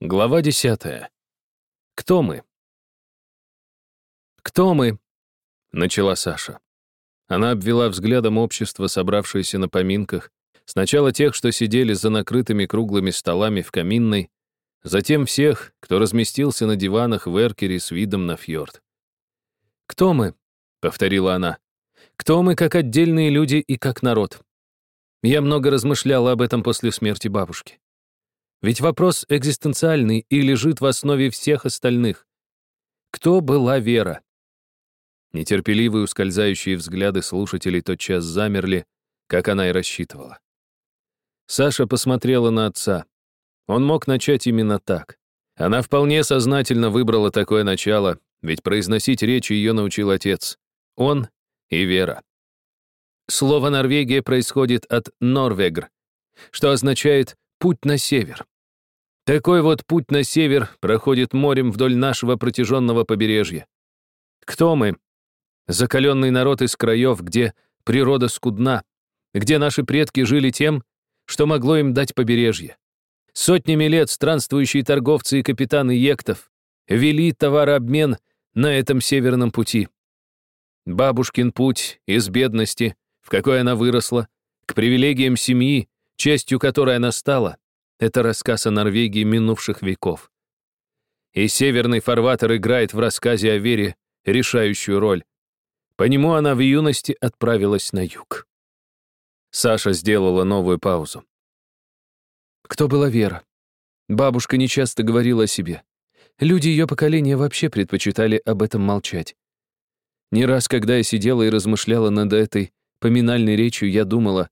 Глава десятая. Кто мы? «Кто мы?» — начала Саша. Она обвела взглядом общество, собравшееся на поминках, сначала тех, что сидели за накрытыми круглыми столами в каминной, затем всех, кто разместился на диванах в эркере с видом на фьорд. «Кто мы?» — повторила она. «Кто мы как отдельные люди и как народ?» Я много размышляла об этом после смерти бабушки. Ведь вопрос экзистенциальный и лежит в основе всех остальных. Кто была Вера? Нетерпеливые ускользающие взгляды слушателей тотчас замерли, как она и рассчитывала. Саша посмотрела на отца. Он мог начать именно так. Она вполне сознательно выбрала такое начало, ведь произносить речи ее научил отец. Он и Вера. Слово «Норвегия» происходит от «норвегр», что означает «путь на север». Такой вот путь на север проходит морем вдоль нашего протяженного побережья. Кто мы? Закаленный народ из краев, где природа скудна, где наши предки жили тем, что могло им дать побережье. Сотнями лет странствующие торговцы и капитаны ектов вели товарообмен на этом северном пути. Бабушкин путь из бедности, в какой она выросла, к привилегиям семьи, частью которой она стала, это рассказ о Норвегии минувших веков. И северный фарватер играет в рассказе о Вере решающую роль. По нему она в юности отправилась на юг. Саша сделала новую паузу. Кто была Вера? Бабушка нечасто говорила о себе. Люди ее поколения вообще предпочитали об этом молчать. Не раз, когда я сидела и размышляла над этой поминальной речью, я думала,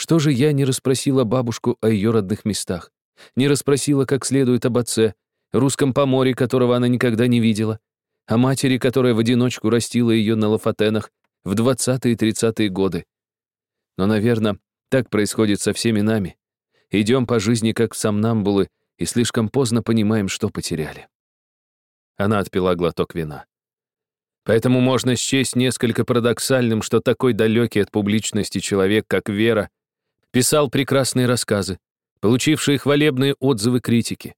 что же я не расспросила бабушку о ее родных местах? Не расспросила как следует об отце, русском поморе, которого она никогда не видела, о матери, которая в одиночку растила ее на лафатенах в 20-е и 30-е годы. Но, наверное, так происходит со всеми нами. Идем по жизни как сомнамбулы и слишком поздно понимаем, что потеряли. Она отпила глоток вина. Поэтому можно счесть несколько парадоксальным, что такой далекий от публичности человек, как Вера, писал прекрасные рассказы, получившие хвалебные отзывы критики.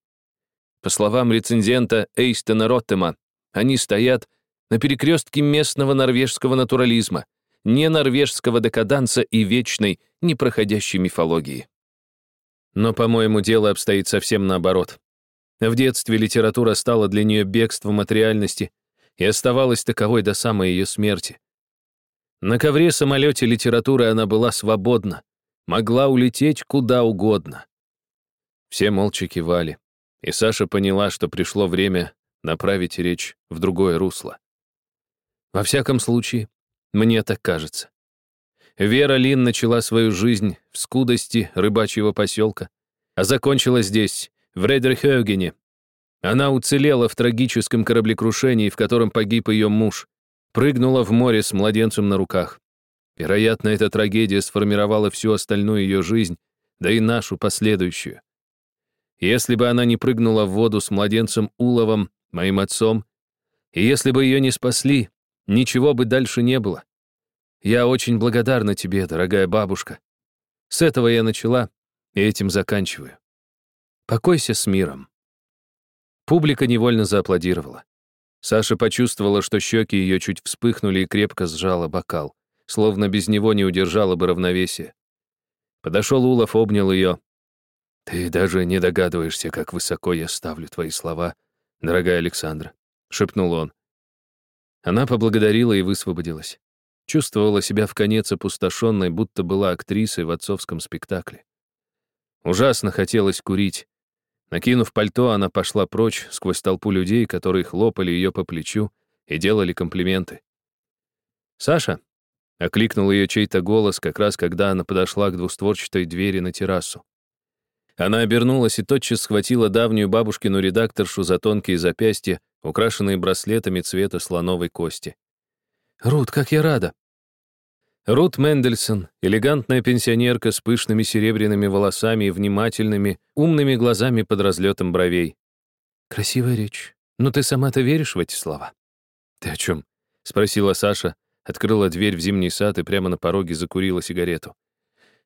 По словам рецензента Эйстена Роттема, они стоят на перекрестке местного норвежского натурализма, не норвежского декаданса и вечной, непроходящей мифологии. Но, по-моему, дело обстоит совсем наоборот. В детстве литература стала для нее бегством от реальности и оставалась таковой до самой ее смерти. На ковре-самолете литературы она была свободна, могла улететь куда угодно. Все молча кивали, и Саша поняла, что пришло время направить речь в другое русло. Во всяком случае, мне так кажется. Вера Лин начала свою жизнь в скудости рыбачьего поселка, а закончила здесь, в Рейдерхёгене. Она уцелела в трагическом кораблекрушении, в котором погиб ее муж, прыгнула в море с младенцем на руках. Вероятно, эта трагедия сформировала всю остальную ее жизнь, да и нашу последующую. Если бы она не прыгнула в воду с младенцем Уловом, моим отцом, и если бы ее не спасли, ничего бы дальше не было. Я очень благодарна тебе, дорогая бабушка. С этого я начала и этим заканчиваю. Покойся с миром. Публика невольно зааплодировала. Саша почувствовала, что щеки ее чуть вспыхнули и крепко сжала бокал словно без него не удержала бы равновесие. Подошел Улов, обнял ее. «Ты даже не догадываешься, как высоко я ставлю твои слова, дорогая Александра», — шепнул он. Она поблагодарила и высвободилась. Чувствовала себя в конец опустошенной, будто была актрисой в отцовском спектакле. Ужасно хотелось курить. Накинув пальто, она пошла прочь сквозь толпу людей, которые хлопали ее по плечу и делали комплименты. «Саша», Окликнул ее чей-то голос, как раз когда она подошла к двустворчатой двери на террасу. Она обернулась и тотчас схватила давнюю бабушкину редакторшу за тонкие запястья, украшенные браслетами цвета слоновой кости. «Рут, как я рада!» Рут Мендельсон, элегантная пенсионерка с пышными серебряными волосами и внимательными, умными глазами под разлетом бровей. «Красивая речь. Но ты сама-то веришь в эти слова?» «Ты о чем?» — спросила Саша, открыла дверь в зимний сад и прямо на пороге закурила сигарету.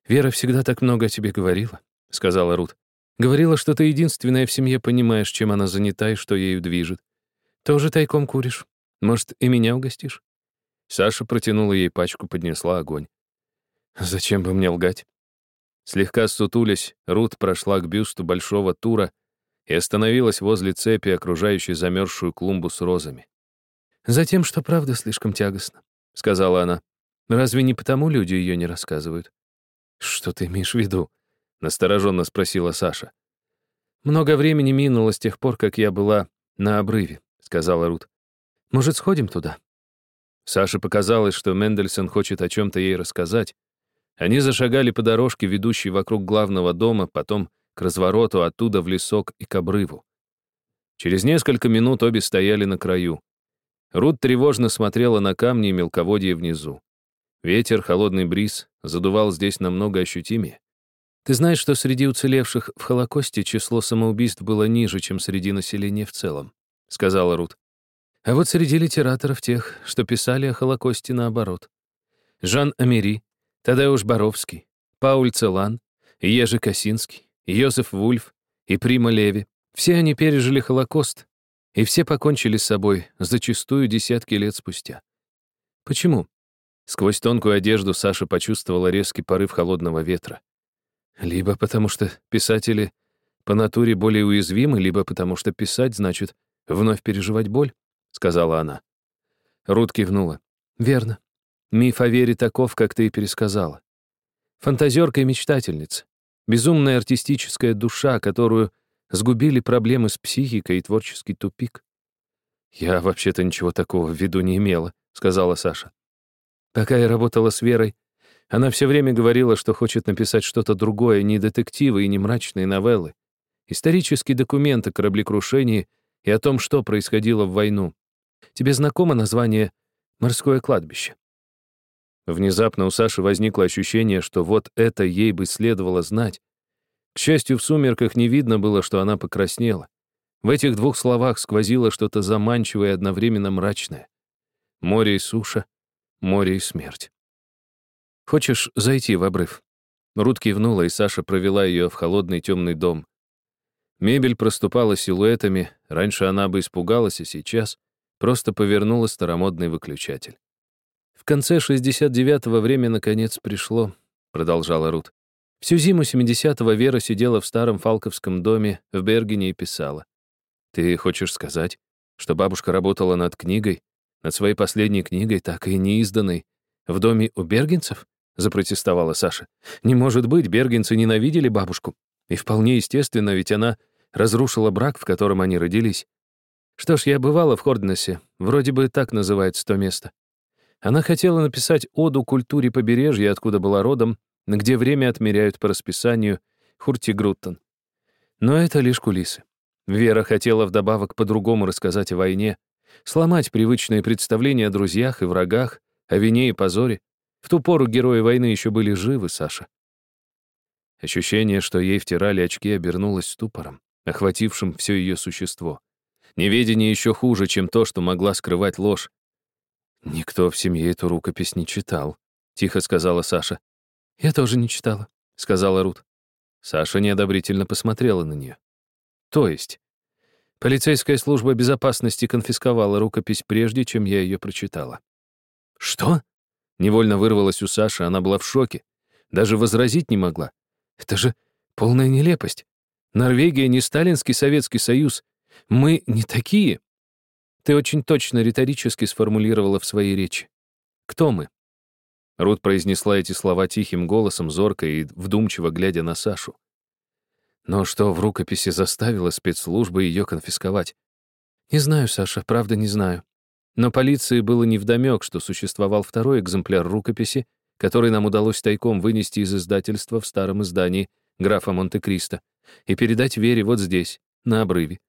«Вера всегда так много о тебе говорила», — сказала Рут. Говорила, что ты единственная в семье понимаешь, чем она занята и что ею движет. Тоже тайком куришь. Может, и меня угостишь?» Саша протянула ей пачку, поднесла огонь. «Зачем бы мне лгать?» Слегка сутулясь, Рут прошла к бюсту большого тура и остановилась возле цепи, окружающей замерзшую клумбу с розами. «Затем, что правда слишком тягостна», — сказала она. «Разве не потому люди ее не рассказывают?» «Что ты имеешь в виду?» — настороженно спросила Саша. «Много времени минуло с тех пор, как я была на обрыве», — сказала Рут. «Может, сходим туда?» Саше показалось, что Мендельсон хочет о чем-то ей рассказать. Они зашагали по дорожке, ведущей вокруг главного дома, потом к развороту, оттуда в лесок и к обрыву. Через несколько минут обе стояли на краю. Рут тревожно смотрела на камни и мелководье внизу. Ветер, холодный бриз задувал здесь намного ощутимее. Ты знаешь, что среди уцелевших в Холокосте число самоубийств было ниже, чем среди населения в целом, сказала Рут. А вот среди литераторов тех, что писали о Холокосте наоборот. Жан Амери, Тадеуш Боровский, Пауль Целан, Ежи Косинский, Йозеф Вульф и Прима Леви. Все они пережили Холокост, и все покончили с собой, зачастую десятки лет спустя. Почему? Сквозь тонкую одежду Саша почувствовала резкий порыв холодного ветра. Либо потому что писатели по натуре более уязвимы, либо потому что писать значит вновь переживать боль, сказала она. Рут кивнула. Верно. Миф о вере таков, как ты и пересказала. Фантазерка и мечтательница. Безумная артистическая душа, которую сгубили проблемы с психикой и творческий тупик. «Я вообще-то ничего такого в виду не имела», — сказала Саша. «Пока я работала с Верой, она все время говорила, что хочет написать что-то другое, не детективы и не мрачные новеллы. Исторические документы о кораблекрушении и о том, что происходило в войну. Тебе знакомо название «Морское кладбище»?» Внезапно у Саши возникло ощущение, что вот это ей бы следовало знать. К счастью, в сумерках не видно было, что она покраснела. В этих двух словах сквозило что-то заманчивое и одновременно мрачное. Море и суша, море и смерть. «Хочешь зайти в обрыв?» Рут кивнула, и Саша провела ее в холодный темный дом. Мебель проступала силуэтами, раньше она бы испугалась, а сейчас просто повернула старомодный выключатель. «В конце 69-го время наконец пришло», — продолжала Рут. Всю зиму 70-го Вера сидела в старом фалковском доме в Бергене и писала. «Ты хочешь сказать, что бабушка работала над книгой, над своей последней книгой, так и не изданной, в доме у бергенцев?» запротестовала Саша. «Не может быть, бергенцы ненавидели бабушку. И вполне естественно, ведь она разрушила брак, в котором они родились. Что ж, я бывала в Хорднесе, вроде бы так называется то место. Она хотела написать оду культуре побережья, откуда была родом, где время отмеряют по расписанию Хуртигруттен. Но это лишь кулисы. Вера хотела вдобавок по-другому рассказать о войне, сломать привычные представления о друзьях и врагах, о вине и позоре, в ту пору герои войны еще были живы, Саша. Ощущение, что ей втирали очки, обернулось ступором, охватившим все ее существо. Неведение еще хуже, чем то, что могла скрывать ложь. «Никто в семье эту рукопись не читал», — тихо сказала Саша. «Я тоже не читала», — сказала Рут. Саша неодобрительно посмотрела на нее. «То есть?» Полицейская служба безопасности конфисковала рукопись прежде, чем я ее прочитала. «Что?» Невольно вырвалась у Саши, она была в шоке. Даже возразить не могла. Это же полная нелепость. Норвегия не сталинский Советский Союз. Мы не такие. Ты очень точно риторически сформулировала в своей речи. Кто мы? Рут произнесла эти слова тихим голосом, зорко и вдумчиво глядя на Сашу. Но что в рукописи заставило спецслужбы ее конфисковать? Не знаю, Саша, правда не знаю. Но полиции было невдомёк, что существовал второй экземпляр рукописи, который нам удалось тайком вынести из издательства в старом издании графа Монте-Кристо и передать Вере вот здесь, на обрыве.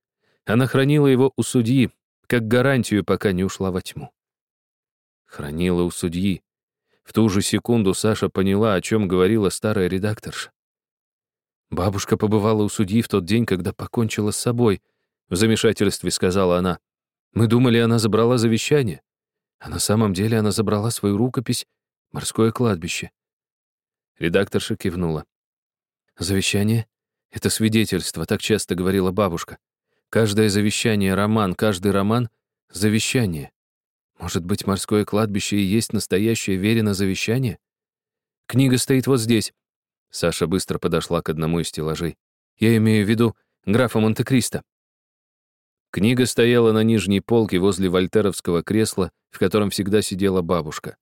Она хранила его у судьи, как гарантию, пока не ушла во тьму. Хранила у судьи. В ту же секунду Саша поняла, о чем говорила старая редакторша. «Бабушка побывала у судьи в тот день, когда покончила с собой», — в замешательстве сказала она. Мы думали, она забрала завещание, а на самом деле она забрала свою рукопись «Морское кладбище». Редакторша кивнула. «Завещание? Это свидетельство, так часто говорила бабушка. Каждое завещание — роман, каждый роман — завещание. Может быть, морское кладбище и есть настоящее верено завещание? Книга стоит вот здесь. Саша быстро подошла к одному из стеллажей. Я имею в виду графа Монте-Кристо. Книга стояла на нижней полке возле вольтеровского кресла, в котором всегда сидела бабушка.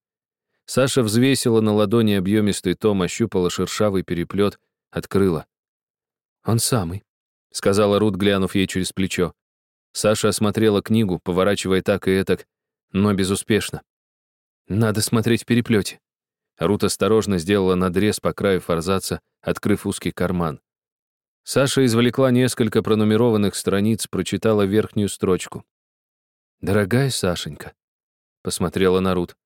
Саша взвесила на ладони объемистый том, ощупала шершавый переплет, открыла. «Он самый», — сказала Рут, глянув ей через плечо. Саша осмотрела книгу, поворачивая так и этак, но безуспешно. «Надо смотреть в переплете». Рут осторожно сделала надрез по краю форзаца, открыв узкий карман. Саша извлекла несколько пронумерованных страниц, прочитала верхнюю строчку. «Дорогая Сашенька», — посмотрела на Рут.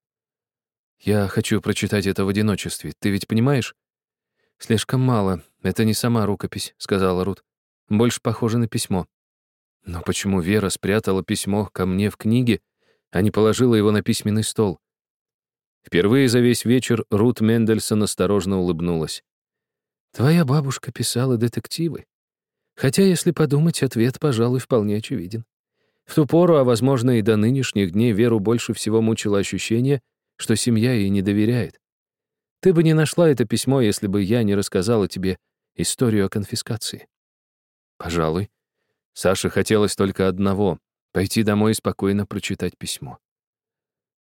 «Я хочу прочитать это в одиночестве, ты ведь понимаешь?» «Слишком мало, это не сама рукопись», — сказала Рут. «Больше похоже на письмо». «Но почему Вера спрятала письмо ко мне в книге, а не положила его на письменный стол?» Впервые за весь вечер Рут Мендельсон осторожно улыбнулась. «Твоя бабушка писала детективы. Хотя, если подумать, ответ, пожалуй, вполне очевиден. В ту пору, а, возможно, и до нынешних дней, Веру больше всего мучило ощущение, что семья ей не доверяет. Ты бы не нашла это письмо, если бы я не рассказала тебе историю о конфискации. Пожалуй. Саше хотелось только одного — пойти домой и спокойно прочитать письмо.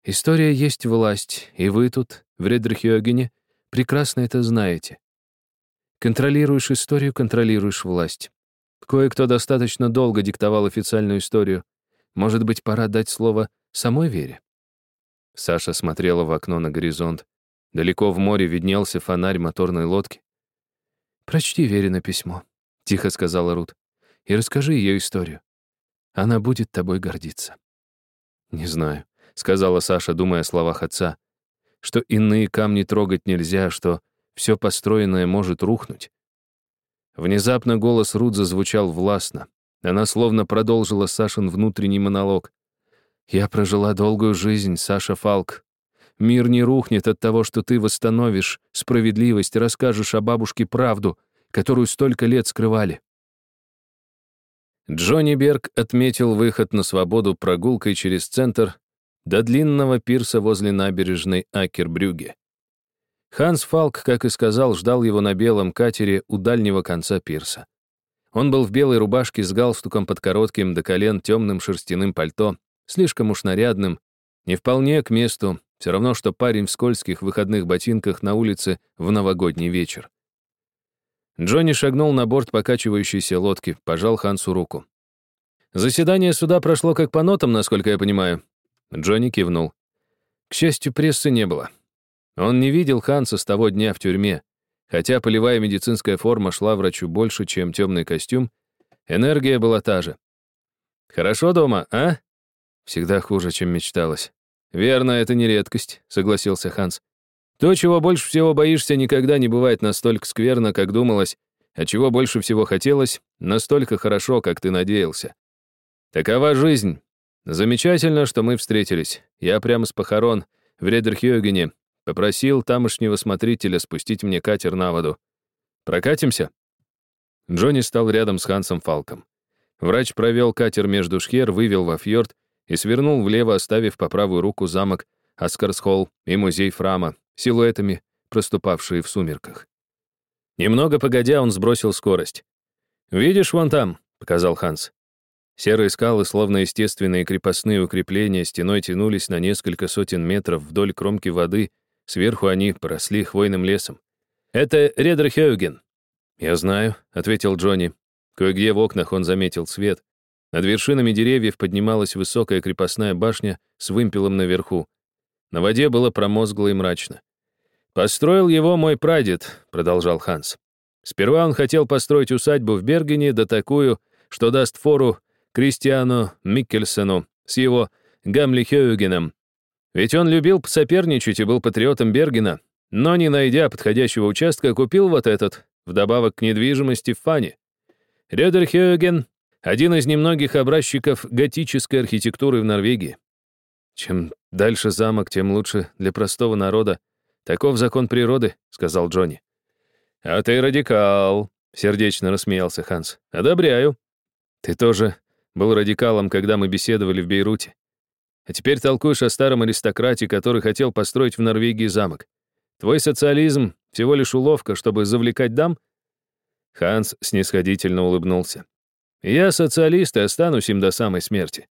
История есть власть, и вы тут, в Редрхёгене, прекрасно это знаете. Контролируешь историю, контролируешь власть. Кое-кто достаточно долго диктовал официальную историю. Может быть, пора дать слово самой Вере? Саша смотрела в окно на горизонт. Далеко в море виднелся фонарь моторной лодки. «Прочти Верина письмо», — тихо сказала Рут, «и расскажи ее историю. Она будет тобой гордиться». «Не знаю», — сказала Саша, думая о словах отца, что иные камни трогать нельзя, что все построенное может рухнуть. Внезапно голос Рут зазвучал властно. Она словно продолжила Сашин внутренний монолог. «Я прожила долгую жизнь, Саша Фалк. Мир не рухнет от того, что ты восстановишь справедливость, расскажешь о бабушке правду, которую столько лет скрывали». Джонни Берг отметил выход на свободу прогулкой через центр до длинного пирса возле набережной Акербрюге. Ханс Фалк, как и сказал, ждал его на белом катере у дальнего конца пирса. Он был в белой рубашке с галстуком под коротким до колен темным шерстяным пальто, слишком уж нарядным, не вполне к месту, все равно, что парень в скользких выходных ботинках на улице в новогодний вечер. Джонни шагнул на борт покачивающейся лодки, пожал Хансу руку. «Заседание суда прошло как по нотам, насколько я понимаю», Джонни кивнул. К счастью, прессы не было. Он не видел Ханса с того дня в тюрьме. Хотя полевая медицинская форма шла врачу больше, чем темный костюм, энергия была та же. «Хорошо дома, а?» «Всегда хуже, чем мечталось». «Верно, это не редкость», — согласился Ханс. «То, чего больше всего боишься, никогда не бывает настолько скверно, как думалось, а чего больше всего хотелось, настолько хорошо, как ты надеялся. Такова жизнь, Замечательно, что мы встретились. Я прямо с похорон в Редерхёгене попросил тамошнего смотрителя спустить мне катер на воду. Прокатимся? Джонни стал рядом с Хансом Фалком. Врач провел катер между шхер, вывел во фьорд и свернул влево, оставив по правую руку замок Аскарсхолл и музей Фрама, силуэтами, проступавшие в сумерках. Немного погодя, он сбросил скорость. «Видишь, вон там», — показал Ханс. Серые скалы, словно естественные крепостные укрепления, стеной тянулись на несколько сотен метров вдоль кромки воды, сверху они поросли хвойным лесом. «Это Редерхёген». «Я знаю», — ответил Джонни. Кое-где в окнах он заметил свет. Над вершинами деревьев поднималась высокая крепостная башня с вымпелом наверху. На воде было промозгло и мрачно. «Построил его мой прадед», — продолжал Ханс. «Сперва он хотел построить усадьбу в Бергене, да такую, что даст фору Кристиану Миккельсену с его Гамли Хёюгеном. Ведь он любил соперничать и был патриотом Бергена, но, не найдя подходящего участка, купил вот этот, вдобавок к недвижимости в Фане. Рёдер один из немногих образчиков готической архитектуры в Норвегии. Чем дальше замок, тем лучше для простого народа. Таков закон природы, — сказал Джонни. «А ты радикал», сердечно рассмеялся Ханс. Одобряю. Ты тоже был радикалом, когда мы беседовали в Бейруте. А теперь толкуешь о старом аристократе, который хотел построить в Норвегии замок. Твой социализм — всего лишь уловка, чтобы завлекать дам?» Ханс снисходительно улыбнулся. «Я социалист и останусь им до самой смерти.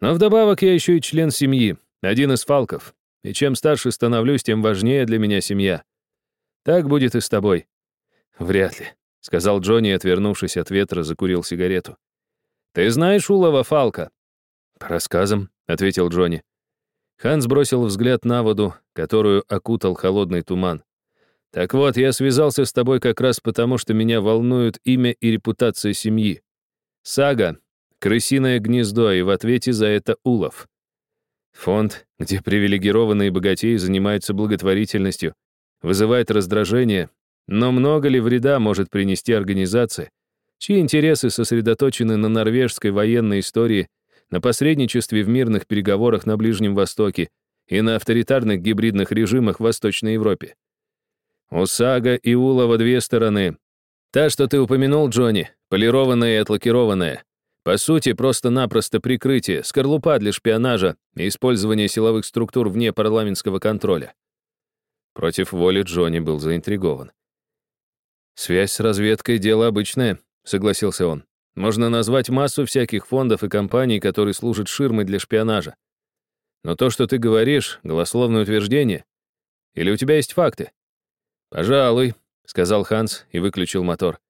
Но вдобавок я еще и член семьи, один из фалков. И чем старше становлюсь, тем важнее для меня семья. Так будет и с тобой». «Вряд ли», — сказал Джонни, отвернувшись от ветра, закурил сигарету. «Ты знаешь Улова Фалка?» «По рассказам», — ответил Джонни. Ханс бросил взгляд на воду, которую окутал холодный туман. «Так вот, я связался с тобой как раз потому, что меня волнуют имя и репутация семьи. Сага — крысиное гнездо, и в ответе за это улов. Фонд, где привилегированные богатеи занимаются благотворительностью, вызывает раздражение, но много ли вреда может принести организация, чьи интересы сосредоточены на норвежской военной истории на посредничестве в мирных переговорах на Ближнем Востоке и на авторитарных гибридных режимах в Восточной Европе. У Сага и Улова две стороны. Та, что ты упомянул, Джонни, полированная и отлакированная. По сути, просто-напросто прикрытие, скорлупа для шпионажа и использования силовых структур вне парламентского контроля. Против воли Джонни был заинтригован. «Связь с разведкой — дело обычное», — согласился он. Можно назвать массу всяких фондов и компаний, которые служат ширмой для шпионажа. Но то, что ты говоришь, голословное утверждение. Или у тебя есть факты? Пожалуй, сказал Ханс и выключил мотор.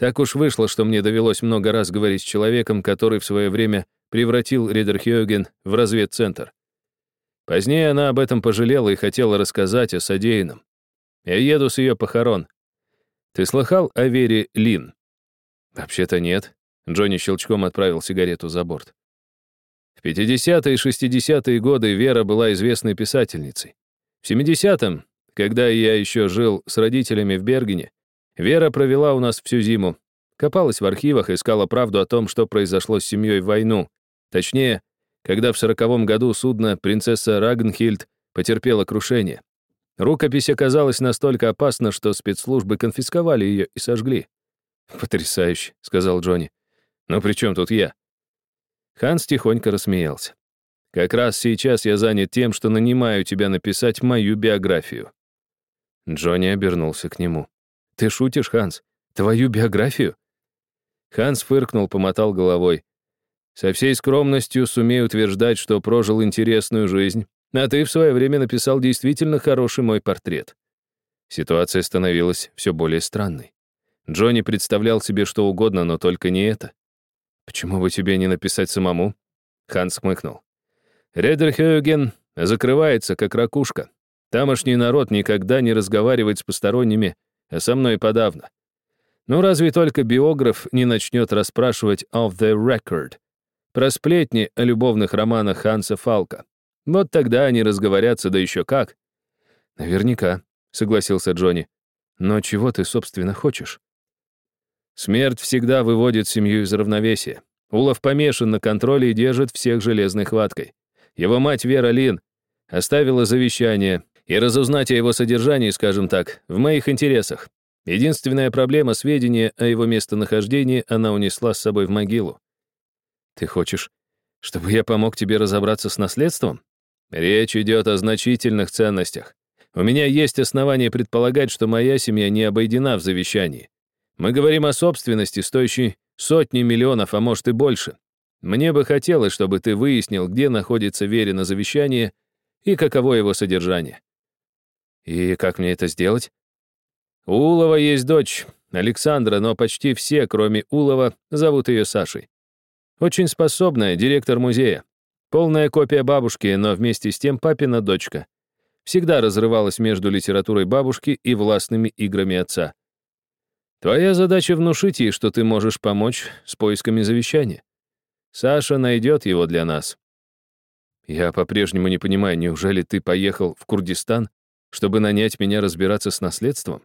Так уж вышло, что мне довелось много раз говорить с человеком, который в свое время превратил Ридерхёген в разведцентр. Позднее она об этом пожалела и хотела рассказать о содеянном. Я еду с ее похорон. Ты слыхал о Вере Лин? Вообще-то нет. Джонни щелчком отправил сигарету за борт. В 50-е и 60-е годы Вера была известной писательницей. В 70-м, когда я еще жил с родителями в Бергене, Вера провела у нас всю зиму, копалась в архивах, искала правду о том, что произошло с семьей в войну. Точнее, когда в сороковом году судно «Принцесса Рагнхильд» потерпело крушение. Рукопись оказалась настолько опасна, что спецслужбы конфисковали ее и сожгли. «Потрясающе», — сказал Джонни. «Но при чем тут я?» Ханс тихонько рассмеялся. «Как раз сейчас я занят тем, что нанимаю тебя написать мою биографию». Джонни обернулся к нему. «Ты шутишь, Ханс? Твою биографию?» Ханс фыркнул, помотал головой. «Со всей скромностью сумею утверждать, что прожил интересную жизнь, а ты в свое время написал действительно хороший мой портрет». Ситуация становилась все более странной. Джонни представлял себе что угодно, но только не это. «Почему бы тебе не написать самому?» Ханс хмыкнул. «Редерхёген закрывается, как ракушка. Тамошний народ никогда не разговаривает с посторонними, а со мной подавно. Ну, разве только биограф не начнет расспрашивать off the record про сплетни о любовных романах Ханса Фалка. Вот тогда они разговорятся, да еще как. Наверняка, согласился Джонни. Но чего ты, собственно, хочешь? Смерть всегда выводит семью из равновесия. Улов помешан на контроле и держит всех железной хваткой. Его мать Вера Лин оставила завещание, и разузнать о его содержании, скажем так, в моих интересах. Единственная проблема — сведения о его местонахождении она унесла с собой в могилу. Ты хочешь, чтобы я помог тебе разобраться с наследством? Речь идет о значительных ценностях. У меня есть основания предполагать, что моя семья не обойдена в завещании. Мы говорим о собственности, стоящей сотни миллионов, а может и больше. Мне бы хотелось, чтобы ты выяснил, где находится Верина завещание и каково его содержание. И как мне это сделать? У Улова есть дочь, Александра, но почти все, кроме Улова, зовут ее Сашей. Очень способная, директор музея. Полная копия бабушки, но вместе с тем папина дочка. Всегда разрывалась между литературой бабушки и властными играми отца. Твоя задача внушить ей, что ты можешь помочь с поисками завещания. Саша найдет его для нас. Я по-прежнему не понимаю, неужели ты поехал в Курдистан, чтобы нанять меня разбираться с наследством?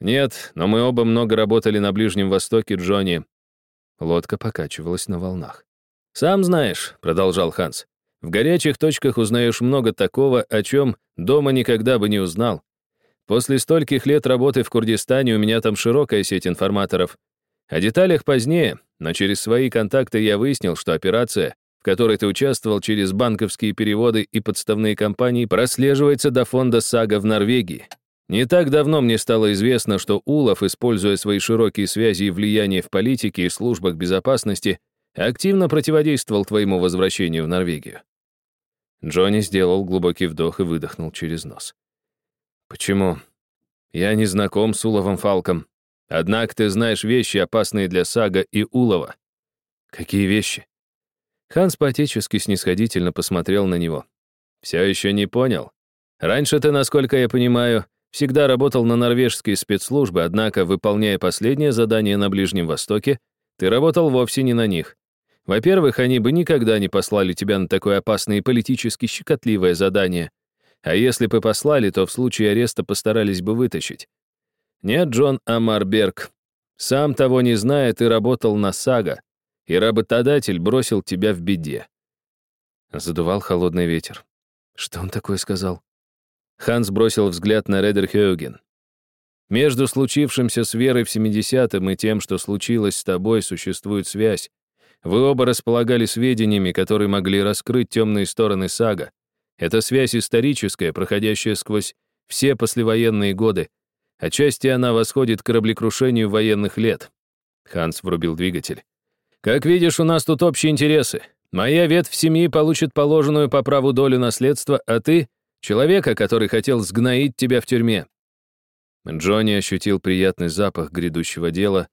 Нет, но мы оба много работали на Ближнем Востоке, Джонни. Лодка покачивалась на волнах. «Сам знаешь», — продолжал Ханс, «в горячих точках узнаешь много такого, о чем дома никогда бы не узнал. После стольких лет работы в Курдистане у меня там широкая сеть информаторов. О деталях позднее, но через свои контакты я выяснил, что операция, в которой ты участвовал через банковские переводы и подставные компании, прослеживается до фонда САГА в Норвегии. Не так давно мне стало известно, что Улов, используя свои широкие связи и влияние в политике и службах безопасности, активно противодействовал твоему возвращению в Норвегию. Джонни сделал глубокий вдох и выдохнул через нос. «Почему? Я не знаком с Уловом Фалком. Однако ты знаешь вещи, опасные для Сага и Улова». «Какие вещи?» Ханс поотечески снисходительно посмотрел на него. «Все еще не понял. Раньше ты, насколько я понимаю, всегда работал на норвежские спецслужбы, однако, выполняя последнее задание на Ближнем Востоке, ты работал вовсе не на них. Во-первых, они бы никогда не послали тебя на такое опасное и политически щекотливое задание. А если бы послали, то в случае ареста постарались бы вытащить. Нет, Джон Амарберг, сам того не зная, ты работал на Сага, и работодатель бросил тебя в беде. Задувал холодный ветер. Что он такое сказал? Ханс бросил взгляд на Редерхёген. Между случившимся с Верой в 70-м и тем, что случилось с тобой, существует связь. Вы оба располагали сведениями, которые могли раскрыть темные стороны сага. Это связь историческая, проходящая сквозь все послевоенные годы. Отчасти она восходит к кораблекрушению военных лет. Ханс врубил двигатель. Как видишь, у нас тут общие интересы. Моя ветвь семьи получит положенную по праву долю наследства, а ты — человека, который хотел сгноить тебя в тюрьме. Джонни ощутил приятный запах грядущего дела,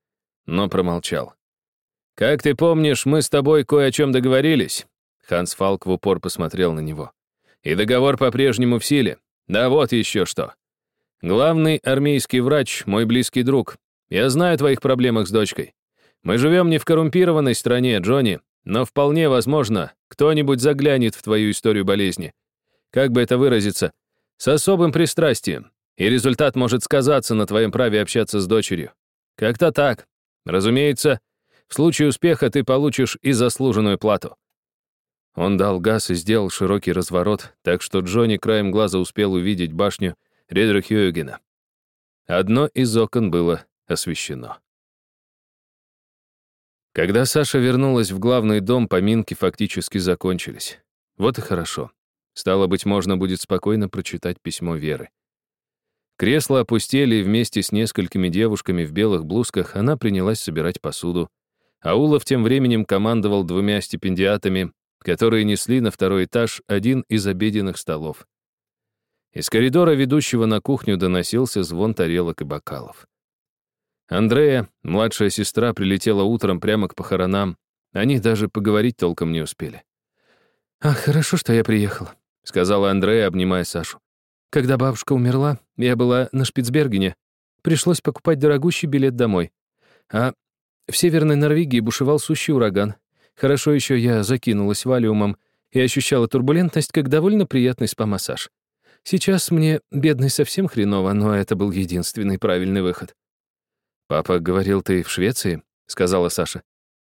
но промолчал. «Как ты помнишь, мы с тобой кое о чем договорились?» Ханс Фалк в упор посмотрел на него. «И договор по-прежнему в силе. Да вот еще что. Главный армейский врач — мой близкий друг. Я знаю о твоих проблемах с дочкой. Мы живем не в коррумпированной стране, Джонни, но вполне возможно, кто-нибудь заглянет в твою историю болезни. Как бы это выразиться? С особым пристрастием. И результат может сказаться на твоем праве общаться с дочерью. Как-то так. Разумеется, в случае успеха ты получишь и заслуженную плату». Он дал газ и сделал широкий разворот, так что Джонни краем глаза успел увидеть башню Редрихюгена. Одно из окон было освещено. Когда Саша вернулась в главный дом, поминки фактически закончились. Вот и хорошо. Стало быть, можно будет спокойно прочитать письмо Веры. Кресла опустели, и вместе с несколькими девушками в белых блузках она принялась собирать посуду, Аулов тем временем командовал двумя стипендиатами, которые несли на второй этаж один из обеденных столов. Из коридора, ведущего на кухню, доносился звон тарелок и бокалов. Андрея, младшая сестра, прилетела утром прямо к похоронам. Они даже поговорить толком не успели. «Ах, хорошо, что я приехала», — сказала Андрея, обнимая Сашу. «Когда бабушка умерла, я была на Шпицбергене. Пришлось покупать дорогущий билет домой. А в Северной Норвегии бушевал сущий ураган. Хорошо еще я закинулась валиумом и ощущала турбулентность как довольно приятный спа-массаж. Сейчас мне, бедный, совсем хреново, но это был единственный правильный выход. «Папа говорил, ты в Швеции?» — сказала Саша.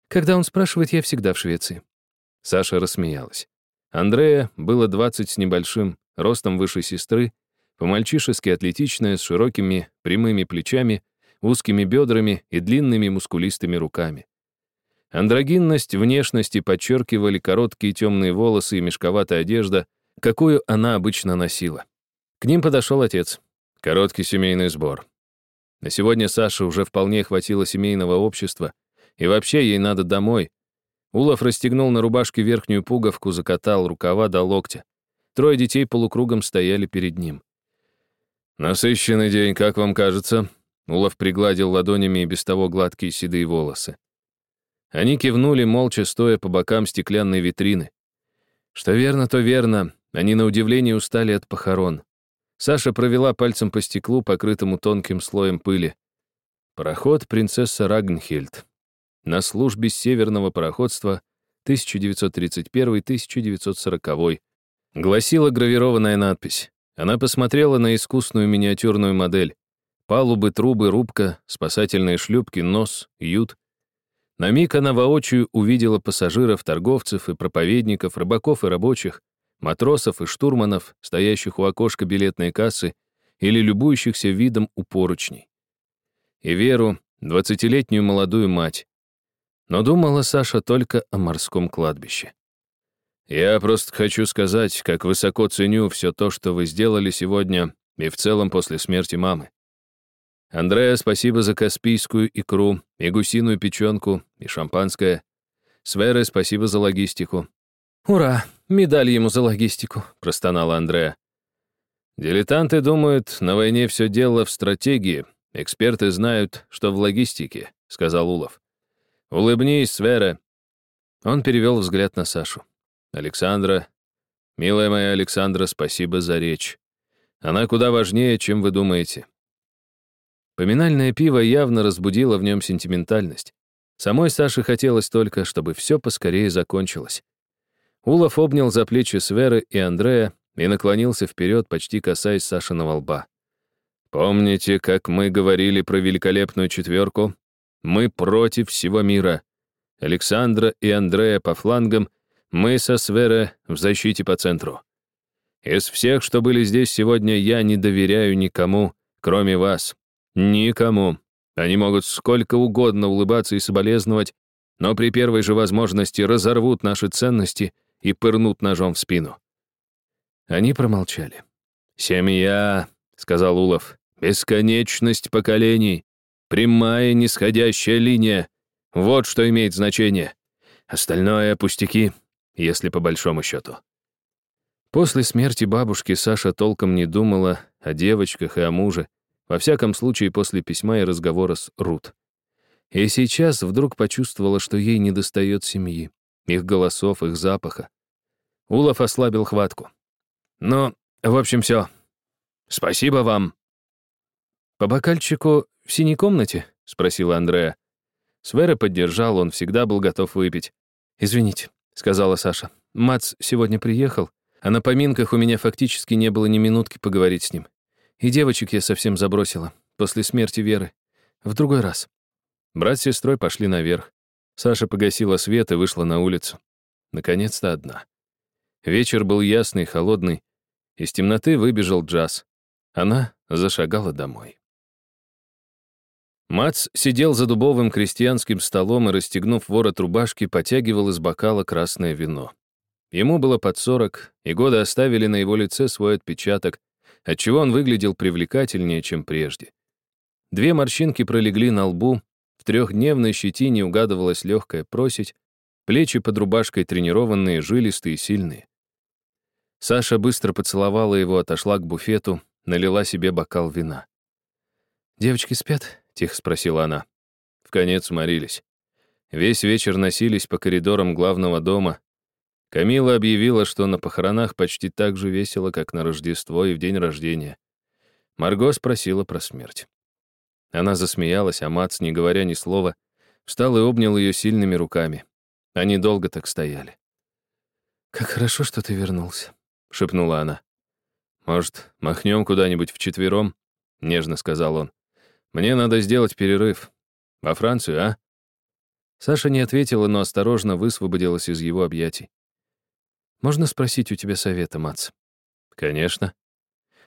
«Когда он спрашивает, я всегда в Швеции». Саша рассмеялась. Андрея было двадцать с небольшим, ростом выше сестры, по-мальчишески атлетичная, с широкими прямыми плечами, узкими бедрами и длинными мускулистыми руками. Андрогинность внешности подчеркивали короткие темные волосы и мешковатая одежда, какую она обычно носила. К ним подошел отец. Короткий семейный сбор. На сегодня Саше уже вполне хватило семейного общества, и вообще ей надо домой. Улов расстегнул на рубашке верхнюю пуговку, закатал рукава до локтя. Трое детей полукругом стояли перед ним. «Насыщенный день, как вам кажется?» Улов пригладил ладонями и без того гладкие седые волосы. Они кивнули, молча стоя по бокам стеклянной витрины. Что верно, то верно. Они на удивление устали от похорон. Саша провела пальцем по стеклу, покрытому тонким слоем пыли. Пароход «Принцесса Рагнхельд». На службе северного пароходства 1931-1940 гласила гравированная надпись. Она посмотрела на искусную миниатюрную модель. Палубы, трубы, рубка, спасательные шлюпки, нос, ют. На миг она воочию увидела пассажиров, торговцев и проповедников, рыбаков и рабочих, матросов и штурманов, стоящих у окошка билетной кассы, или любующихся видом у поручней. И Веру, двадцатилетнюю молодую мать. Но думала Саша только о морском кладбище. «Я просто хочу сказать, как высоко ценю все то, что вы сделали сегодня и в целом после смерти мамы. Андреа, спасибо за каспийскую икру и гусиную печенку и шампанское. Свере, спасибо за логистику. «Ура! Медаль ему за логистику», — простонала Андреа. Дилетанты думают, на войне все дело в стратегии. Эксперты знают, что в логистике, сказал Улов. Улыбнись, Свера. Он перевел взгляд на Сашу. Александра, милая моя Александра, спасибо за речь. Она куда важнее, чем вы думаете. Поминальное пиво явно разбудило в нем сентиментальность. Самой Саше хотелось только, чтобы все поскорее закончилось. Улов обнял за плечи Сверы и Андрея, и наклонился вперед, почти касаясь Сашиного лба. «Помните, как мы говорили про великолепную четверку? Мы против всего мира. Александра и Андрея по флангам, мы со Свера в защите по центру. Из всех, что были здесь сегодня, я не доверяю никому, кроме вас. Никому. Они могут сколько угодно улыбаться и соболезновать, но при первой же возможности разорвут наши ценности и пырнут ножом в спину. Они промолчали. «Семья», — сказал Улов, — «бесконечность поколений, прямая нисходящая линия. Вот что имеет значение. Остальное — пустяки, если по большому счету». После смерти бабушки Саша толком не думала о девочках и о муже, во всяком случае после письма и разговора с Рут. И сейчас вдруг почувствовала, что ей недостает семьи, их голосов, их запаха. Улов ослабил хватку. Ну, в общем, все. Спасибо вам. По бокальчику в синей комнате? Спросила Андреа. Свера поддержал, он всегда был готов выпить. «Извините», — сказала Саша. «Мац сегодня приехал, а на поминках у меня фактически не было ни минутки поговорить с ним. И девочек я совсем забросила, после смерти Веры. В другой раз». Брат с сестрой пошли наверх. Саша погасила свет и вышла на улицу. Наконец-то одна. Вечер был ясный, холодный, из темноты выбежал Джаз. Она зашагала домой. Мац сидел за дубовым крестьянским столом и, расстегнув ворот рубашки, потягивал из бокала красное вино. Ему было под сорок, и годы оставили на его лице свой отпечаток, отчего он выглядел привлекательнее, чем прежде. Две морщинки пролегли на лбу, в трехдневной щетине угадывалась легкая просить, плечи под рубашкой тренированные, жилистые, сильные. Саша быстро поцеловала его, отошла к буфету, налила себе бокал вина. «Девочки спят?» — тихо спросила она. В конец сморились. Весь вечер носились по коридорам главного дома. Камила объявила, что на похоронах почти так же весело, как на Рождество и в день рождения. Марго спросила про смерть. Она засмеялась, а Мац, не говоря ни слова, встал и обнял ее сильными руками. Они долго так стояли. «Как хорошо, что ты вернулся», — шепнула она. «Может, махнем куда-нибудь вчетвером?» — нежно сказал он. «Мне надо сделать перерыв. Во Францию, а?» Саша не ответила, но осторожно высвободилась из его объятий. «Можно спросить у тебя совета, Мац?» «Конечно».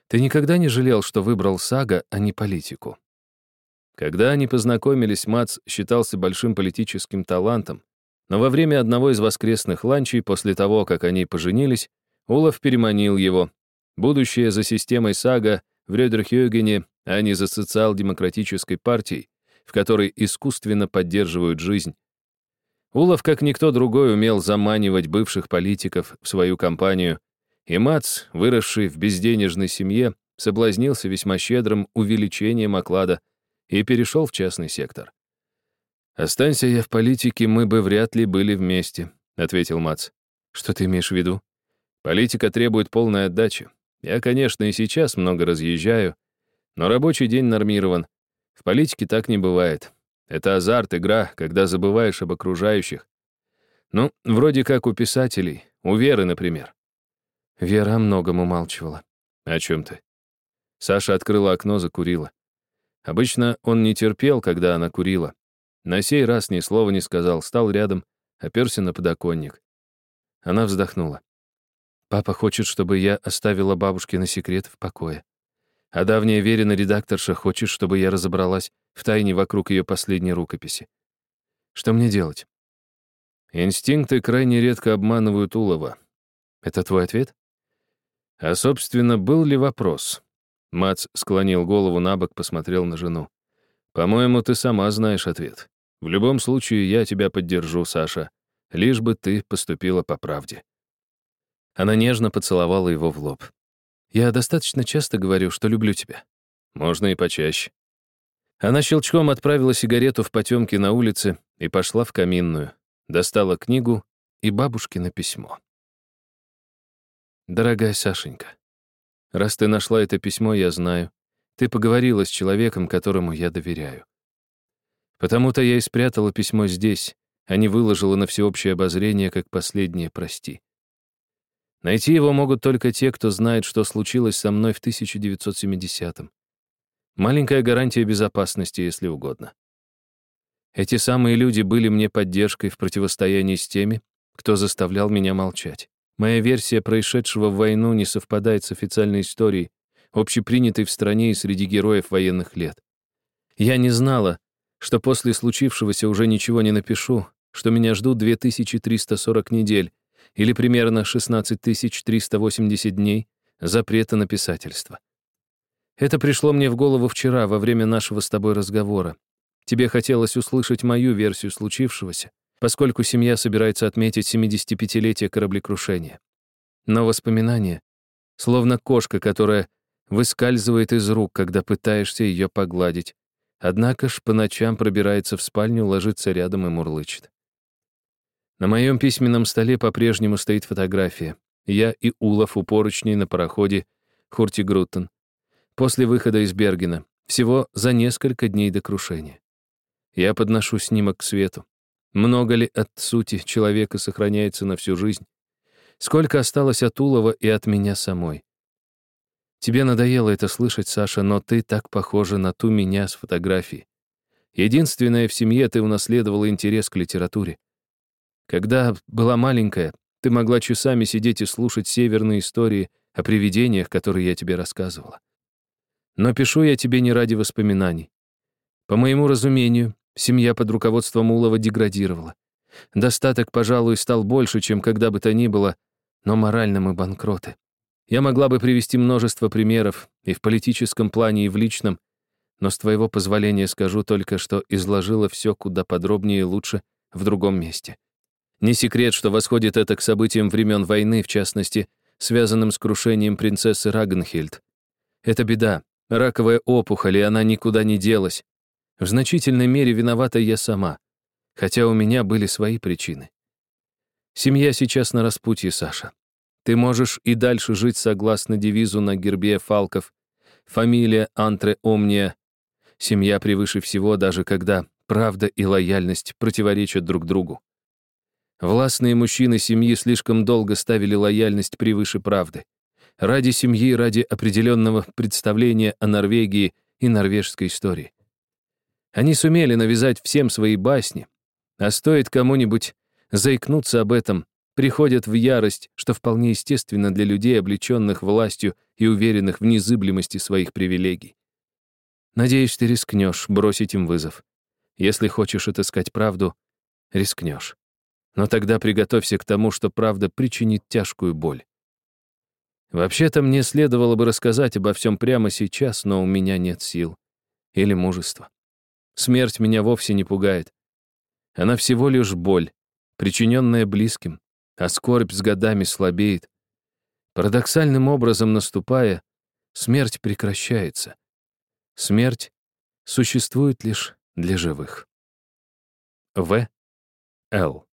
«Ты никогда не жалел, что выбрал Сага, а не политику?» Когда они познакомились, Мац считался большим политическим талантом, но во время одного из воскресных ланчей, после того, как они поженились, Улов переманил его. Будущее за системой САГА в Рёдерхёгене, а не за социал-демократической партией, в которой искусственно поддерживают жизнь. Улов, как никто другой, умел заманивать бывших политиков в свою компанию, и Мац, выросший в безденежной семье, соблазнился весьма щедрым увеличением оклада и перешел в частный сектор. «Останься я в политике, мы бы вряд ли были вместе», — ответил Мац. «Что ты имеешь в виду?» Политика требует полной отдачи. Я, конечно, и сейчас много разъезжаю, но рабочий день нормирован. В политике так не бывает. Это азарт, игра, когда забываешь об окружающих. Ну, вроде как у писателей, у Веры, например. Вера многому умалчивала. О чем ты? Саша открыла окно, закурила. Обычно он не терпел, когда она курила. На сей раз ни слова не сказал, стал рядом, оперся на подоконник. Она вздохнула. Папа хочет, чтобы я оставила бабушке на секрет в покое. А давняя Верина редакторша хочет, чтобы я разобралась в тайне вокруг ее последней рукописи. Что мне делать? Инстинкты крайне редко обманывают Улова. Это твой ответ? А, собственно, был ли вопрос? Мац склонил голову на бок, посмотрел на жену. «По-моему, ты сама знаешь ответ. В любом случае, я тебя поддержу, Саша, лишь бы ты поступила по правде». Она нежно поцеловала его в лоб. «Я достаточно часто говорю, что люблю тебя». «Можно и почаще». Она щелчком отправила сигарету в потемки на улице и пошла в каминную, достала книгу и бабушкино письмо. «Дорогая Сашенька, раз ты нашла это письмо, я знаю, ты поговорила с человеком, которому я доверяю. Потому-то я и спрятала письмо здесь, а не выложила на всеобщее обозрение, как последнее «прости». Найти его могут только те, кто знает, что случилось со мной в 1970-м. Маленькая гарантия безопасности, если угодно. Эти самые люди были мне поддержкой в противостоянии с теми, кто заставлял меня молчать. Моя версия происшедшего в войну не совпадает с официальной историей, общепринятой в стране и среди героев военных лет. Я не знала, что после случившегося уже ничего не напишу, что меня ждут 2340 недель или примерно 16380 дней запрета на писательство. Это пришло мне в голову вчера, во время нашего с тобой разговора. Тебе хотелось услышать мою версию случившегося, поскольку семья собирается отметить 75-летие кораблекрушения. Но воспоминания, словно кошка, которая выскальзывает из рук, когда пытаешься ее погладить, однако ж по ночам пробирается в спальню, ложится рядом и мурлычет. На моем письменном столе по-прежнему стоит фотография. Я и Улов у поручней на пароходе Хуртигруттен после выхода из Бергена, всего за несколько дней до крушения. Я подношу снимок к свету. Много ли от сути человека сохраняется на всю жизнь? Сколько осталось от Улова и от меня самой? Тебе надоело это слышать, Саша, но ты так похожа на ту меня с фотографии. Единственная в семье ты унаследовала интерес к литературе. Когда была маленькая, ты могла часами сидеть и слушать северные истории о привидениях, которые я тебе рассказывала. Но пишу я тебе не ради воспоминаний. По моему разумению, семья под руководством Улова деградировала. Достаток, пожалуй, стал больше, чем когда бы то ни было, но морально мы банкроты. Я могла бы привести множество примеров и в политическом плане, и в личном, но с твоего позволения скажу только, что изложила все куда подробнее и лучше в другом месте. Не секрет, что восходит это к событиям времен войны, в частности, связанным с крушением принцессы Рагнхильд. Это беда, Раковая опухоль, и она никуда не делась. В значительной мере виновата я сама, хотя у меня были свои причины. Семья сейчас на распутье, Саша. Ты можешь и дальше жить согласно девизу на гербе фалков. Фамилия Антре Омния. Семья превыше всего, даже когда правда и лояльность противоречат друг другу. Властные мужчины семьи слишком долго ставили лояльность превыше правды ради семьи, ради определенного представления о Норвегии и норвежской истории. Они сумели навязать всем свои басни, а стоит кому-нибудь заикнуться об этом, приходят в ярость, что вполне естественно для людей, облеченных властью и уверенных в незыблемости своих привилегий. Надеюсь, ты рискнешь бросить им вызов. Если хочешь отыскать правду, рискнешь. Но тогда приготовься к тому, что правда причинит тяжкую боль. Вообще-то мне следовало бы рассказать обо всем прямо сейчас, но у меня нет сил. Или мужества. Смерть меня вовсе не пугает. Она всего лишь боль, причиненная близким, а скорбь с годами слабеет. Парадоксальным образом наступая, смерть прекращается. Смерть существует лишь для живых. В. Л.